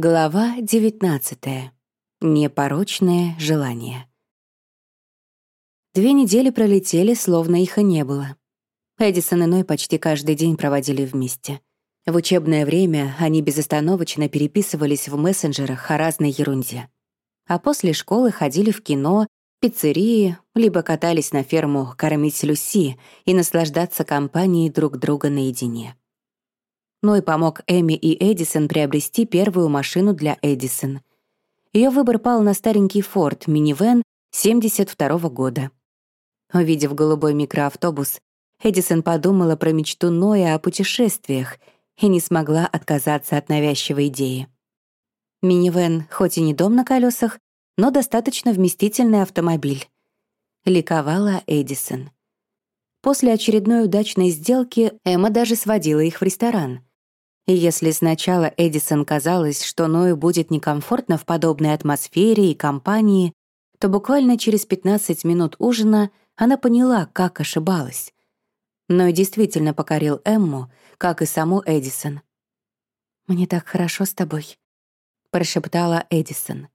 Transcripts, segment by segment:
Глава 19. Непорочное желание. Две недели пролетели, словно их и не было. Эдисон и Ной почти каждый день проводили вместе. В учебное время они безостановочно переписывались в мессенджерах о разной ерунде. А после школы ходили в кино, пиццерии, либо катались на ферму кормить Люси и наслаждаться компанией друг друга наедине. Ной помог Эми и Эдисон приобрести первую машину для Эдисон. Ее выбор пал на старенький Ford минивэн 72 -го года. Увидев голубой микроавтобус, Эдисон подумала про мечту Ноя о путешествиях и не смогла отказаться от навязчивой идеи. Минивэн хоть и не дом на колесах, но достаточно вместительный автомобиль. Ликовала Эдисон. После очередной удачной сделки Эмма даже сводила их в ресторан. И если сначала Эдисон казалось, что Ною будет некомфортно в подобной атмосфере и компании, то буквально через 15 минут ужина она поняла, как ошибалась. Ной действительно покорил Эмму, как и саму Эдисон. «Мне так хорошо с тобой», — прошептала Эдисон.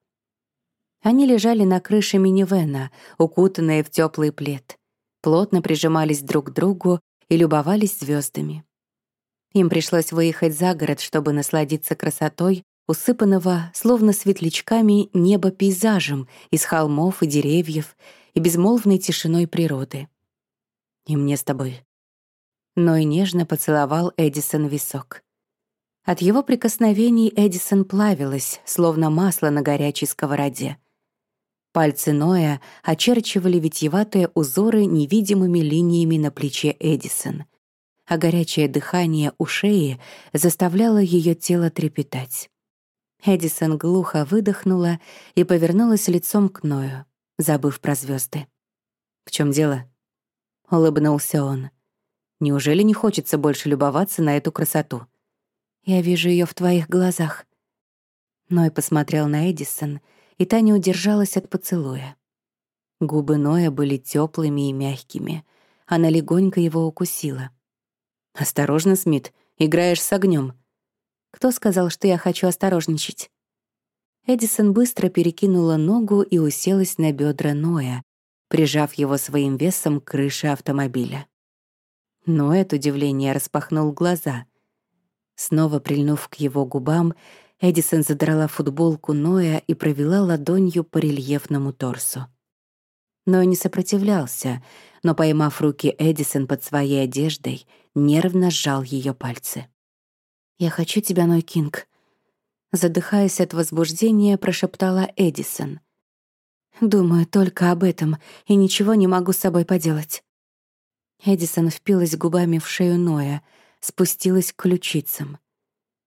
Они лежали на крыше минивэна, укутанные в теплый плед, плотно прижимались друг к другу и любовались звездами. Им пришлось выехать за город, чтобы насладиться красотой, усыпанного, словно светлячками, неба пейзажем из холмов и деревьев и безмолвной тишиной природы. «И мне с тобой». Ной нежно поцеловал Эдисон висок. От его прикосновений Эдисон плавилась, словно масло на горячей сковороде. Пальцы Ноя очерчивали витьеватые узоры невидимыми линиями на плече Эдисон — а горячее дыхание у шеи заставляло ее тело трепетать. Эдисон глухо выдохнула и повернулась лицом к Ною, забыв про звезды. «В чем дело?» — улыбнулся он. «Неужели не хочется больше любоваться на эту красоту?» «Я вижу ее в твоих глазах». Ной посмотрел на Эдисон, и та не удержалась от поцелуя. Губы Ноя были теплыми и мягкими. Она легонько его укусила — «Осторожно, Смит, играешь с огнем. «Кто сказал, что я хочу осторожничать?» Эдисон быстро перекинула ногу и уселась на бедра Ноя, прижав его своим весом к крыше автомобиля. Ной от удивления распахнул глаза. Снова прильнув к его губам, Эдисон задрала футболку Ноя и провела ладонью по рельефному торсу. Ной не сопротивлялся, но, поймав руки Эдисон под своей одеждой, нервно сжал ее пальцы. «Я хочу тебя, Ной Кинг», — задыхаясь от возбуждения, прошептала Эдисон. «Думаю только об этом и ничего не могу с собой поделать». Эдисон впилась губами в шею Ноя, спустилась к ключицам.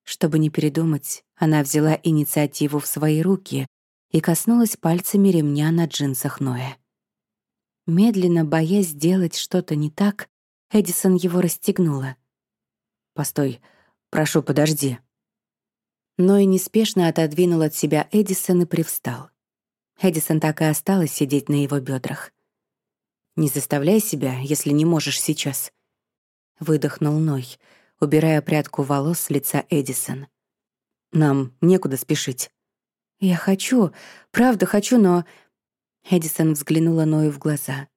Чтобы не передумать, она взяла инициативу в свои руки и коснулась пальцами ремня на джинсах Ноя. Медленно, боясь сделать что-то не так, Эдисон его расстегнула. «Постой, прошу, подожди». Но неспешно отодвинул от себя Эдисон и привстал. Эдисон так и осталась сидеть на его бедрах. «Не заставляй себя, если не можешь сейчас», — выдохнул Ной, убирая прядку волос с лица Эдисон. «Нам некуда спешить». «Я хочу, правда хочу, но Эдисон взглянула Ною в глаза.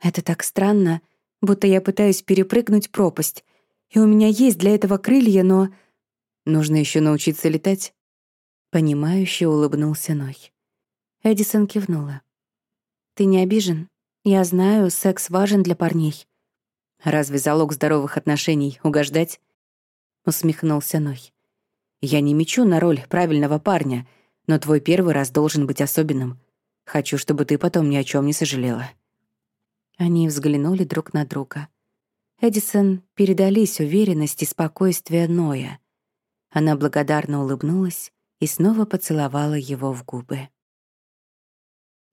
«Это так странно, будто я пытаюсь перепрыгнуть пропасть, и у меня есть для этого крылья, но...» «Нужно еще научиться летать?» Понимающе улыбнулся Ной. Эдисон кивнула. «Ты не обижен? Я знаю, секс важен для парней». «Разве залог здоровых отношений — угождать?» Усмехнулся Ной. «Я не мечу на роль правильного парня, но твой первый раз должен быть особенным. Хочу, чтобы ты потом ни о чем не сожалела». Они взглянули друг на друга. Эдисон передались уверенность и спокойствие Ноя. Она благодарно улыбнулась и снова поцеловала его в губы.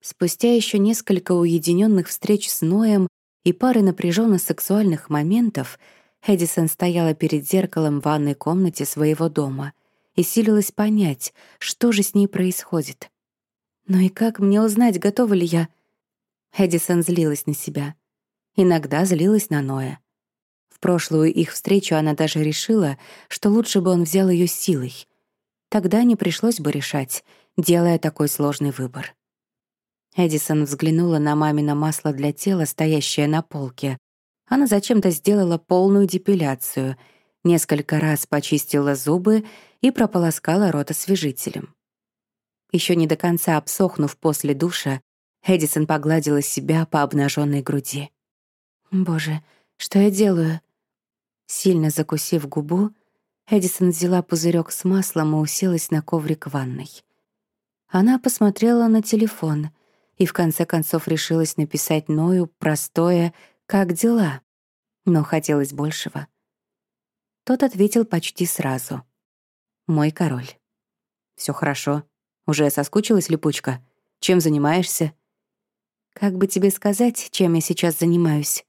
Спустя еще несколько уединенных встреч с Ноем и пары напряженно сексуальных моментов Эдисон стояла перед зеркалом в ванной комнате своего дома и силилась понять, что же с ней происходит. Но и как мне узнать, готова ли я? Эдисон злилась на себя. Иногда злилась на Ноя. В прошлую их встречу она даже решила, что лучше бы он взял ее силой. Тогда не пришлось бы решать, делая такой сложный выбор. Эдисон взглянула на мамино масло для тела, стоящее на полке. Она зачем-то сделала полную депиляцию, несколько раз почистила зубы и прополоскала рот освежителем. Еще не до конца обсохнув после душа, Эдисон погладила себя по обнаженной груди. «Боже, что я делаю?» Сильно закусив губу, Эдисон взяла пузырек с маслом и уселась на коврик ванной. Она посмотрела на телефон и в конце концов решилась написать Ною простое «Как дела?», но хотелось большего. Тот ответил почти сразу. «Мой король». Все хорошо. Уже соскучилась липучка? Чем занимаешься?» «Как бы тебе сказать, чем я сейчас занимаюсь?»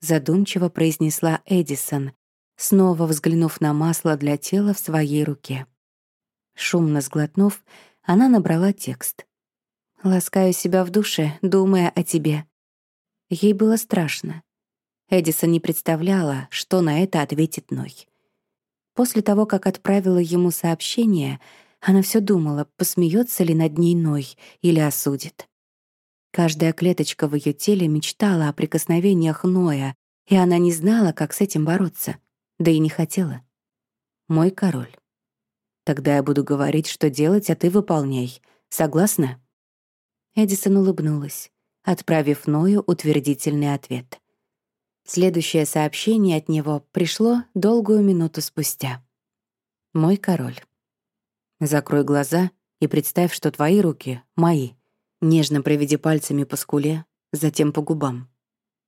Задумчиво произнесла Эдисон, снова взглянув на масло для тела в своей руке. Шумно сглотнув, она набрала текст. «Ласкаю себя в душе, думая о тебе». Ей было страшно. Эдисон не представляла, что на это ответит Ной. После того, как отправила ему сообщение, она все думала, посмеется ли над ней Ной или осудит. Каждая клеточка в ее теле мечтала о прикосновениях Ноя, и она не знала, как с этим бороться, да и не хотела. «Мой король. Тогда я буду говорить, что делать, а ты выполняй. Согласна?» Эдисон улыбнулась, отправив Ною утвердительный ответ. Следующее сообщение от него пришло долгую минуту спустя. «Мой король. Закрой глаза и представь, что твои руки — мои. Нежно проведи пальцами по скуле, затем по губам.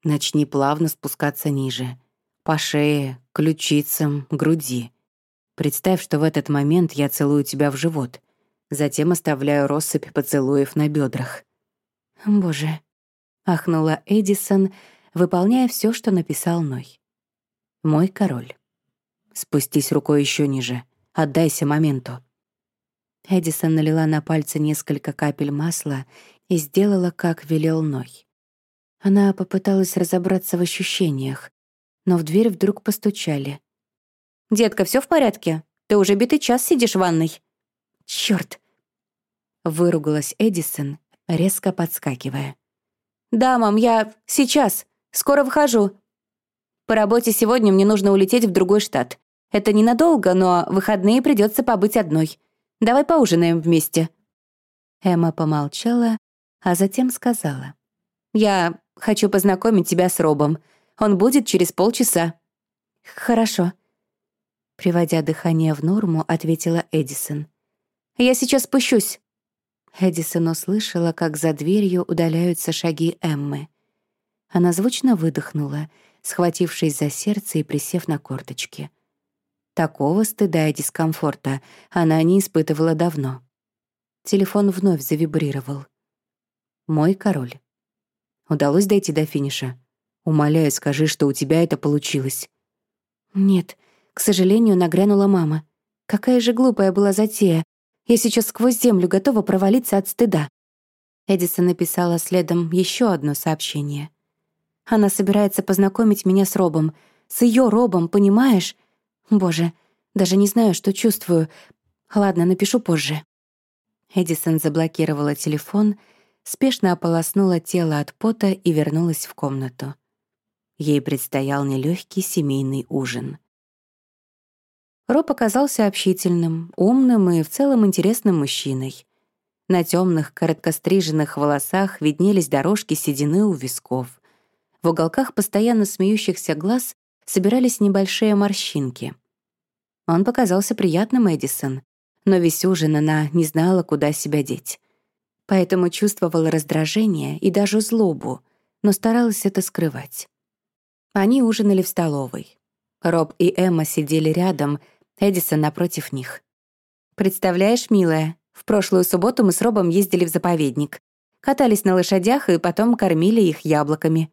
Начни плавно спускаться ниже. По шее, ключицам, груди. Представь, что в этот момент я целую тебя в живот. Затем оставляю россыпь поцелуев на бедрах. «Боже», — ахнула Эдисон, выполняя все, что написал Ной. «Мой король. Спустись рукой еще ниже. Отдайся моменту. Эдисон налила на пальцы несколько капель масла и сделала, как велел Ной. Она попыталась разобраться в ощущениях, но в дверь вдруг постучали. «Детка, все в порядке? Ты уже битый час сидишь в ванной». «Чёрт!» — выругалась Эдисон, резко подскакивая. «Да, мам, я сейчас. Скоро выхожу. По работе сегодня мне нужно улететь в другой штат. Это ненадолго, но выходные придется побыть одной. Давай поужинаем вместе». Эмма помолчала, а затем сказала. «Я хочу познакомить тебя с Робом. Он будет через полчаса». «Хорошо», — приводя дыхание в норму, ответила Эдисон. «Я сейчас спущусь». Эдисон услышала, как за дверью удаляются шаги Эммы. Она звучно выдохнула, схватившись за сердце и присев на корточки. Такого стыда и дискомфорта она не испытывала давно. Телефон вновь завибрировал. «Мой король. Удалось дойти до финиша? Умоляю, скажи, что у тебя это получилось». «Нет, к сожалению, нагрянула мама. Какая же глупая была затея. Я сейчас сквозь землю готова провалиться от стыда». Эдисон написала следом еще одно сообщение. «Она собирается познакомить меня с Робом. С ее Робом, понимаешь? Боже, даже не знаю, что чувствую. Ладно, напишу позже. Эдисон заблокировала телефон, спешно ополоснула тело от пота и вернулась в комнату. Ей предстоял нелегкий семейный ужин. Роб оказался общительным, умным и в целом интересным мужчиной. На темных, короткостриженных волосах виднелись дорожки седины у висков. В уголках постоянно смеющихся глаз собирались небольшие морщинки. Он показался приятным Эдисон, но весь ужин она не знала, куда себя деть. Поэтому чувствовала раздражение и даже злобу, но старалась это скрывать. Они ужинали в столовой. Роб и Эмма сидели рядом, Эдисон напротив них. «Представляешь, милая, в прошлую субботу мы с Робом ездили в заповедник. Катались на лошадях и потом кормили их яблоками.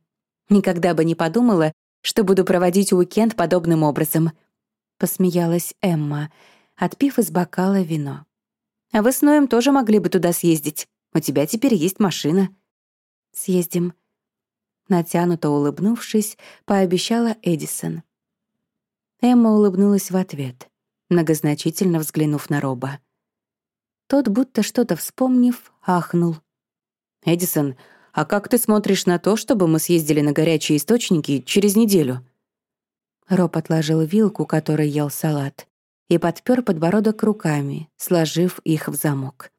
Никогда бы не подумала, что буду проводить уикенд подобным образом», — посмеялась Эмма, отпив из бокала вино. «А вы с Ноем тоже могли бы туда съездить. У тебя теперь есть машина». «Съездим», — натянуто улыбнувшись, пообещала Эдисон. Эмма улыбнулась в ответ. многозначительно взглянув на Роба. Тот, будто что-то вспомнив, ахнул. «Эдисон, а как ты смотришь на то, чтобы мы съездили на горячие источники через неделю?» Роб отложил вилку, которой ел салат, и подпер подбородок руками, сложив их в замок.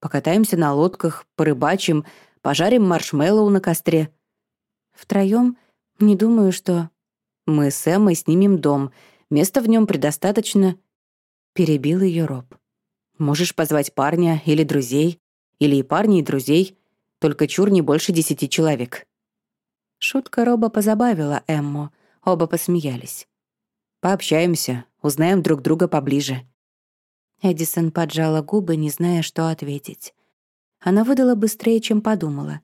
«Покатаемся на лодках, порыбачим, пожарим маршмеллоу на костре». Втроем не думаю, что... Мы с Эммой снимем дом, места в нем предостаточно. Перебил ее Роб. Можешь позвать парня или друзей, или и парней, и друзей, только чур не больше десяти человек». Шутка Роба позабавила Эмму, оба посмеялись. «Пообщаемся, узнаем друг друга поближе». Эдисон поджала губы, не зная, что ответить. Она выдала быстрее, чем подумала.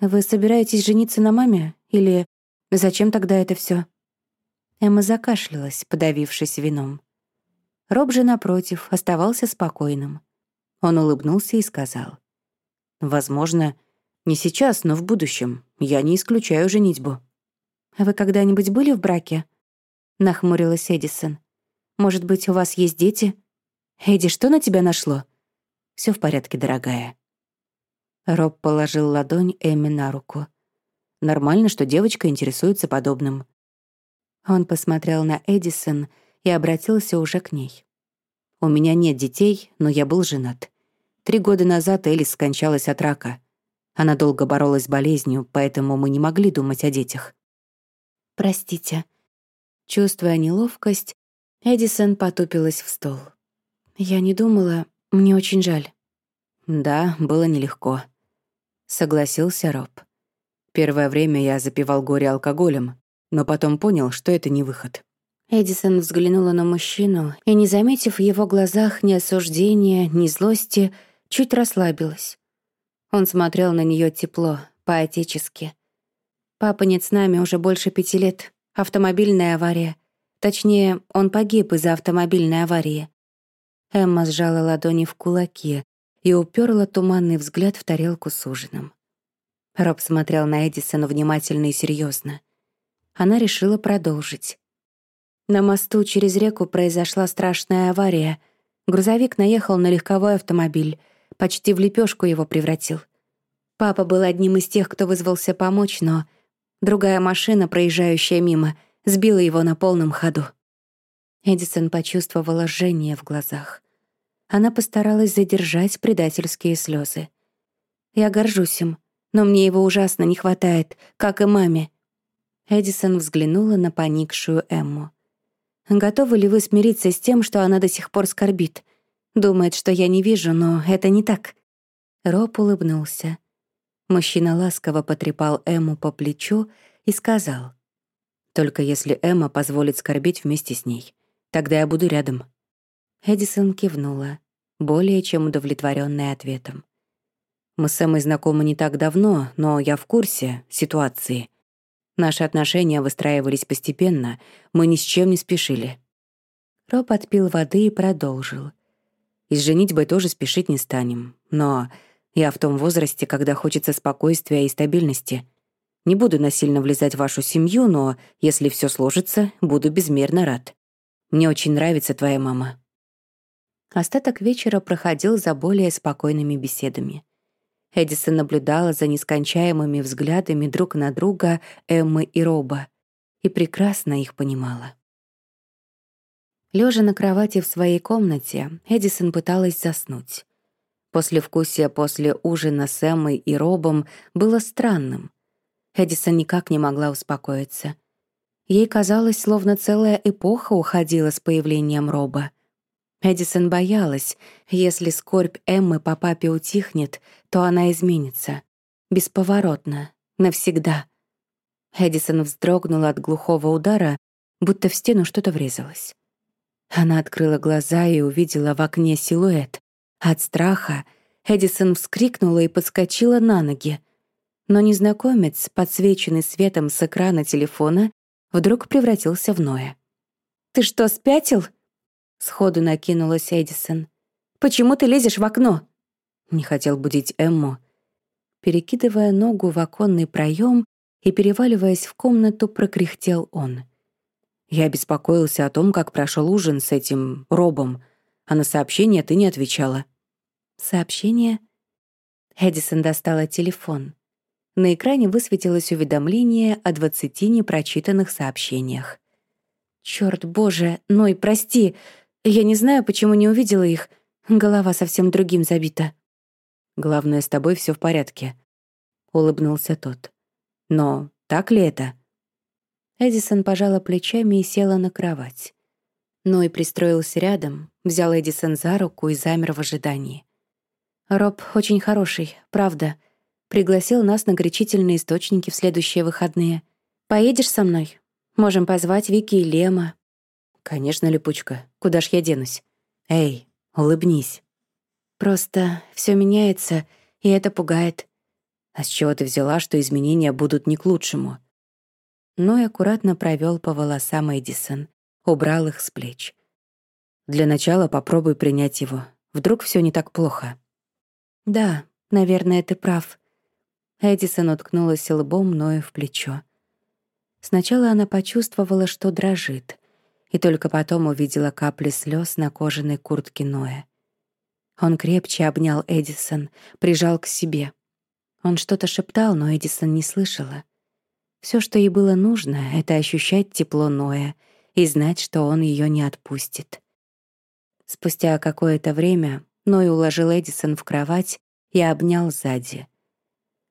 «Вы собираетесь жениться на маме? Или зачем тогда это все? Эмма закашлялась, подавившись вином. Роб же, напротив, оставался спокойным. Он улыбнулся и сказал. «Возможно, не сейчас, но в будущем. Я не исключаю женитьбу». «А «Вы когда-нибудь были в браке?» — нахмурилась Эдисон. «Может быть, у вас есть дети?» «Эдди, что на тебя нашло?» Все в порядке, дорогая». Роб положил ладонь Эмми на руку. «Нормально, что девочка интересуется подобным». Он посмотрел на Эдисон и обратился уже к ней. «У меня нет детей, но я был женат. Три года назад Элис скончалась от рака. Она долго боролась с болезнью, поэтому мы не могли думать о детях». «Простите». Чувствуя неловкость, Эдисон потупилась в стол. «Я не думала, мне очень жаль». «Да, было нелегко», — согласился Роб. Первое время я запивал горе алкоголем, но потом понял, что это не выход. Эдисон взглянула на мужчину и, не заметив в его глазах ни осуждения, ни злости, чуть расслабилась. Он смотрел на нее тепло, по-отечески. «Папа нет с нами уже больше пяти лет. Автомобильная авария. Точнее, он погиб из-за автомобильной аварии». Эмма сжала ладони в кулаки и уперла туманный взгляд в тарелку с ужином. Роб смотрел на Эдисона внимательно и серьезно. Она решила продолжить. На мосту через реку произошла страшная авария. Грузовик наехал на легковой автомобиль, почти в лепешку его превратил. Папа был одним из тех, кто вызвался помочь, но другая машина, проезжающая мимо, сбила его на полном ходу. Эдисон почувствовала жжение в глазах. Она постаралась задержать предательские слезы. «Я горжусь им, но мне его ужасно не хватает, как и маме». Эдисон взглянула на поникшую Эмму. Готовы ли вы смириться с тем, что она до сих пор скорбит? Думает, что я не вижу, но это не так». Роб улыбнулся. Мужчина ласково потрепал Эмму по плечу и сказал, «Только если Эмма позволит скорбить вместе с ней, тогда я буду рядом». Эдисон кивнула, более чем удовлетворённая ответом. «Мы с Эммой знакомы не так давно, но я в курсе ситуации. Наши отношения выстраивались постепенно, мы ни с чем не спешили. Роб отпил воды и продолжил. И с женитьбой тоже спешить не станем. Но я в том возрасте, когда хочется спокойствия и стабильности. Не буду насильно влезать в вашу семью, но если все сложится, буду безмерно рад. Мне очень нравится твоя мама». Остаток вечера проходил за более спокойными беседами. Эдисон наблюдала за нескончаемыми взглядами друг на друга Эммы и Роба и прекрасно их понимала. Лежа на кровати в своей комнате, Эдисон пыталась заснуть. Послевкусие после ужина с Эммой и Робом было странным. Эдисон никак не могла успокоиться. Ей казалось, словно целая эпоха уходила с появлением Роба — Эдисон боялась, если скорбь Эммы по папе утихнет, то она изменится. Бесповоротно. Навсегда. Эдисон вздрогнула от глухого удара, будто в стену что-то врезалось. Она открыла глаза и увидела в окне силуэт. От страха Эдисон вскрикнула и подскочила на ноги. Но незнакомец, подсвеченный светом с экрана телефона, вдруг превратился в Ноя. «Ты что, спятил?» Сходу накинулась Эдисон. «Почему ты лезешь в окно?» Не хотел будить Эмму. Перекидывая ногу в оконный проем и переваливаясь в комнату, прокряхтел он. Я беспокоился о том, как прошел ужин с этим Робом, а на сообщение ты не отвечала». «Сообщение?» Эдисон достала телефон. На экране высветилось уведомление о двадцати непрочитанных сообщениях. «Чёрт, боже, Ной, прости, я не знаю, почему не увидела их. Голова совсем другим забита». «Главное, с тобой всё в порядке», — улыбнулся тот. «Но так ли это?» Эдисон пожала плечами и села на кровать. Ной пристроился рядом, взял Эдисон за руку и замер в ожидании. «Роб очень хороший, правда. Пригласил нас на горячительные источники в следующие выходные. Поедешь со мной? Можем позвать Вики и Лема». «Конечно, Липучка. Куда ж я денусь? Эй, улыбнись». «Просто все меняется, и это пугает». «А с чего ты взяла, что изменения будут не к лучшему?» Ной аккуратно провел по волосам Эдисон, убрал их с плеч. «Для начала попробуй принять его. Вдруг все не так плохо». «Да, наверное, ты прав». Эдисон уткнулась лбом Ною в плечо. Сначала она почувствовала, что дрожит, и только потом увидела капли слез на кожаной куртке Ноя. Он крепче обнял Эдисон, прижал к себе. Он что-то шептал, но Эдисон не слышала. Все, что ей было нужно, — это ощущать тепло Ноя и знать, что он ее не отпустит. Спустя какое-то время Ной уложил Эдисон в кровать и обнял сзади.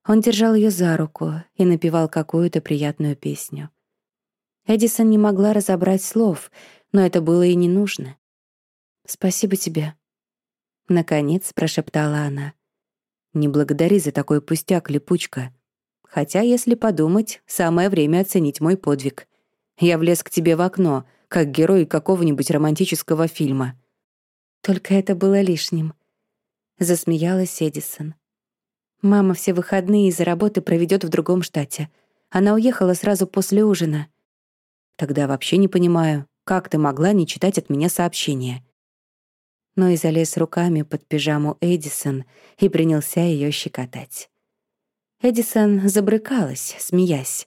Он держал ее за руку и напевал какую-то приятную песню. Эдисон не могла разобрать слов, но это было и не нужно. «Спасибо тебе», — наконец прошептала она. «Не благодари за такой пустяк, липучка», Хотя, если подумать, самое время оценить мой подвиг. Я влез к тебе в окно, как герой какого-нибудь романтического фильма. Только это было лишним. Засмеялась Эдисон. Мама все выходные из-за работы проведет в другом штате. Она уехала сразу после ужина. Тогда вообще не понимаю, как ты могла не читать от меня сообщения. Но и залез руками под пижаму Эдисон и принялся ее щекотать. Эдисон забрыкалась, смеясь.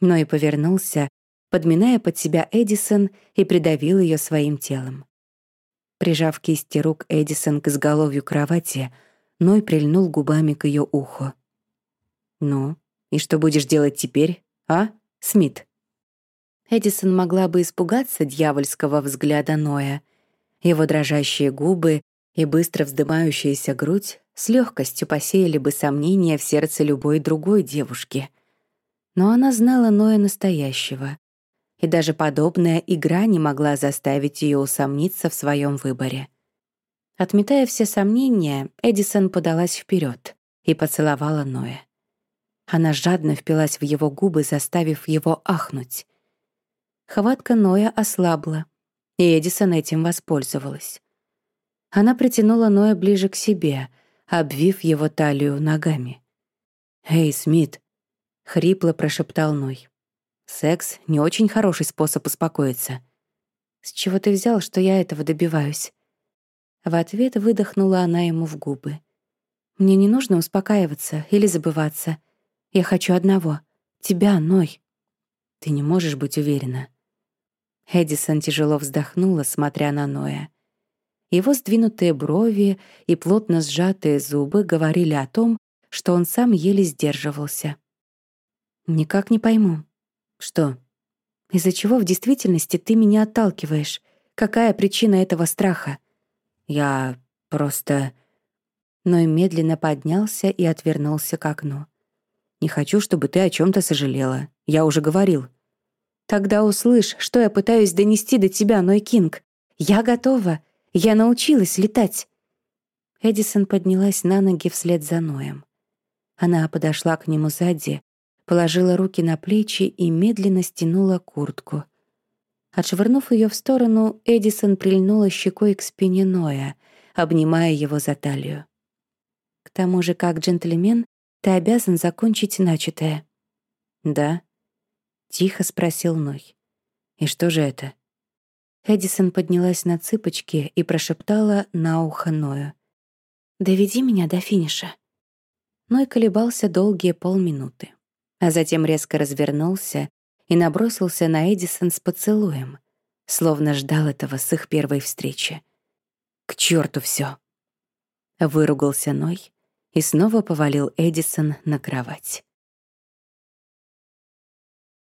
Но и повернулся, подминая под себя Эдисон и придавил ее своим телом. Прижав кисти рук Эдисон к изголовью кровати, Ной прильнул губами к ее уху. «Ну, и что будешь делать теперь, а, Смит?» Эдисон могла бы испугаться дьявольского взгляда Ноя. Его дрожащие губы и быстро вздымающаяся грудь с легкостью посеяли бы сомнения в сердце любой другой девушки. Но она знала Ноя настоящего, и даже подобная игра не могла заставить ее усомниться в своем выборе. Отметая все сомнения, Эдисон подалась вперед и поцеловала Ноя. Она жадно впилась в его губы, заставив его ахнуть. Хватка Ноя ослабла, и Эдисон этим воспользовалась. Она притянула Ноя ближе к себе, обвив его талию ногами. «Эй, Смит!» — хрипло прошептал Ной. «Секс — не очень хороший способ успокоиться». «С чего ты взял, что я этого добиваюсь?» В ответ выдохнула она ему в губы. «Мне не нужно успокаиваться или забываться. Я хочу одного — тебя, Ной». «Ты не можешь быть уверена». Эдисон тяжело вздохнула, смотря на Ноя. Его сдвинутые брови и плотно сжатые зубы говорили о том, что он сам еле сдерживался. «Никак не пойму». «Что?» «Из-за чего в действительности ты меня отталкиваешь? Какая причина этого страха?» «Я просто...» Но и медленно поднялся и отвернулся к окну. «Не хочу, чтобы ты о чем то сожалела. Я уже говорил». «Тогда услышь, что я пытаюсь донести до тебя, Ной Кинг. Я готова. Я научилась летать!» Эдисон поднялась на ноги вслед за Ноем. Она подошла к нему сзади, положила руки на плечи и медленно стянула куртку. Отшвырнув ее в сторону, Эдисон прильнула щекой к спине Ноя, обнимая его за талию. «К тому же, как джентльмен, ты обязан закончить начатое». «Да?» — тихо спросил Ной. «И что же это?» Эдисон поднялась на цыпочки и прошептала на ухо Ною. «Доведи меня до финиша». Ной колебался долгие полминуты, а затем резко развернулся и набросился на Эдисон с поцелуем, словно ждал этого с их первой встречи. «К черту все! Выругался Ной и снова повалил Эдисон на кровать.